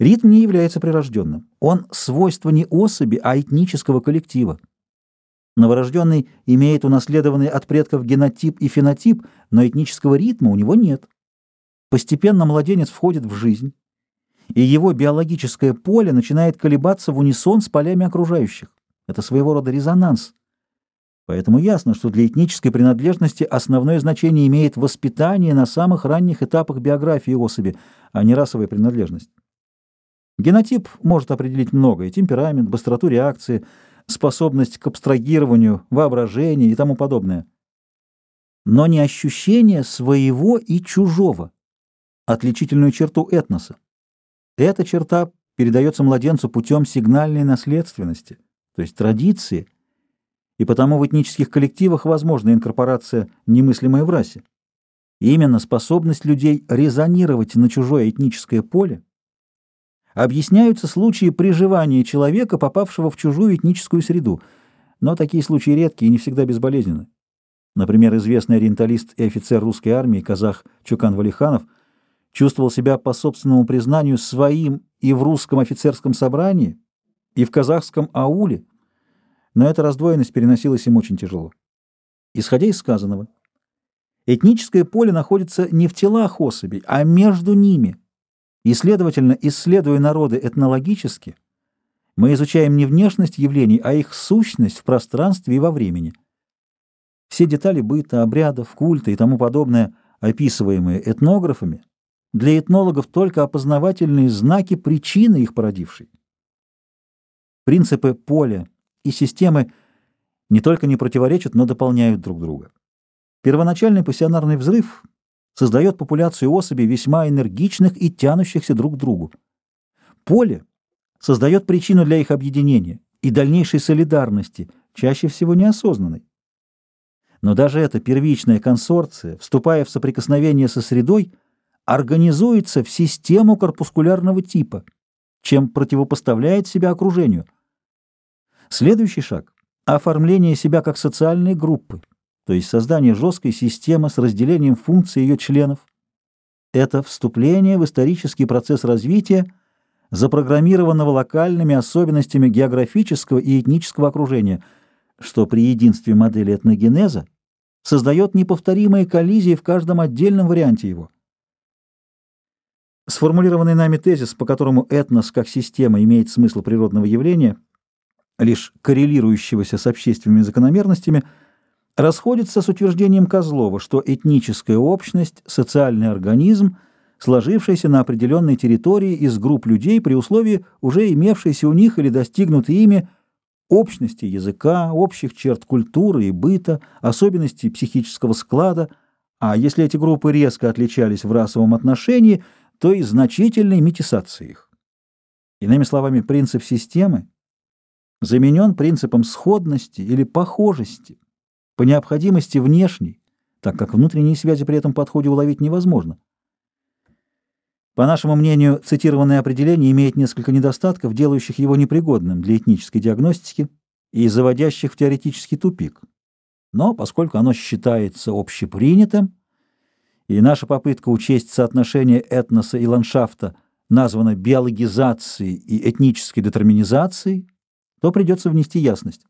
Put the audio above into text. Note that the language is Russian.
Ритм не является прирожденным. Он свойство не особи, а этнического коллектива. Новорожденный имеет унаследованный от предков генотип и фенотип, но этнического ритма у него нет. Постепенно младенец входит в жизнь, и его биологическое поле начинает колебаться в унисон с полями окружающих. Это своего рода резонанс. Поэтому ясно, что для этнической принадлежности основное значение имеет воспитание на самых ранних этапах биографии особи, а не расовая принадлежность. Генотип может определить многое – темперамент, быстроту реакции, способность к абстрагированию, воображение и тому подобное. Но не ощущение своего и чужого, отличительную черту этноса. Эта черта передается младенцу путем сигнальной наследственности, то есть традиции, и потому в этнических коллективах возможна инкорпорация, немыслимая в расе. именно способность людей резонировать на чужое этническое поле объясняются случаи приживания человека, попавшего в чужую этническую среду, но такие случаи редкие и не всегда безболезненны. Например, известный ориенталист и офицер русской армии, казах Чукан Валиханов, чувствовал себя по собственному признанию своим и в русском офицерском собрании, и в казахском ауле, но эта раздвоенность переносилась им очень тяжело. Исходя из сказанного, этническое поле находится не в телах особей, а между ними – и, следовательно, исследуя народы этнологически, мы изучаем не внешность явлений, а их сущность в пространстве и во времени. Все детали быта, обрядов, культа и тому подобное, описываемые этнографами, для этнологов только опознавательные знаки причины их породившей. Принципы поля и системы не только не противоречат, но дополняют друг друга. Первоначальный пассионарный взрыв создает популяцию особей весьма энергичных и тянущихся друг к другу. Поле создает причину для их объединения и дальнейшей солидарности, чаще всего неосознанной. Но даже эта первичная консорция, вступая в соприкосновение со средой, организуется в систему корпускулярного типа, чем противопоставляет себя окружению. Следующий шаг – оформление себя как социальной группы, то есть создание жесткой системы с разделением функций ее членов. Это вступление в исторический процесс развития, запрограммированного локальными особенностями географического и этнического окружения, что при единстве модели этногенеза создает неповторимые коллизии в каждом отдельном варианте его. Сформулированный нами тезис, по которому этнос как система имеет смысл природного явления, лишь коррелирующегося с общественными закономерностями – расходится с утверждением Козлова, что этническая общность – социальный организм, сложившийся на определенной территории из групп людей при условии уже имевшейся у них или достигнутой ими общности языка, общих черт культуры и быта, особенностей психического склада, а если эти группы резко отличались в расовом отношении, то и значительной метисации их. Иными словами, принцип системы заменен принципом сходности или похожести по необходимости внешней, так как внутренние связи при этом подходе уловить невозможно. По нашему мнению, цитированное определение имеет несколько недостатков, делающих его непригодным для этнической диагностики и заводящих в теоретический тупик. Но поскольку оно считается общепринятым, и наша попытка учесть соотношение этноса и ландшафта названа биологизацией и этнической детерминизацией, то придется внести ясность.